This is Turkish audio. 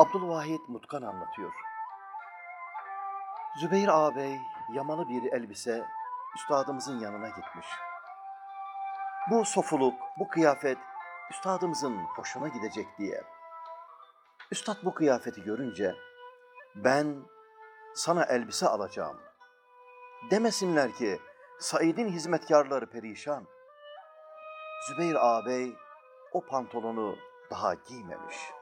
Abdülvahid Mutkan anlatıyor. Zübeyir ağabey yamalı bir elbise üstadımızın yanına gitmiş. Bu sofuluk, bu kıyafet üstadımızın hoşuna gidecek diye. Üstad bu kıyafeti görünce ben sana elbise alacağım. Demesinler ki Said'in hizmetkarları perişan. Zübeyir ağabey o pantolonu daha giymemiş.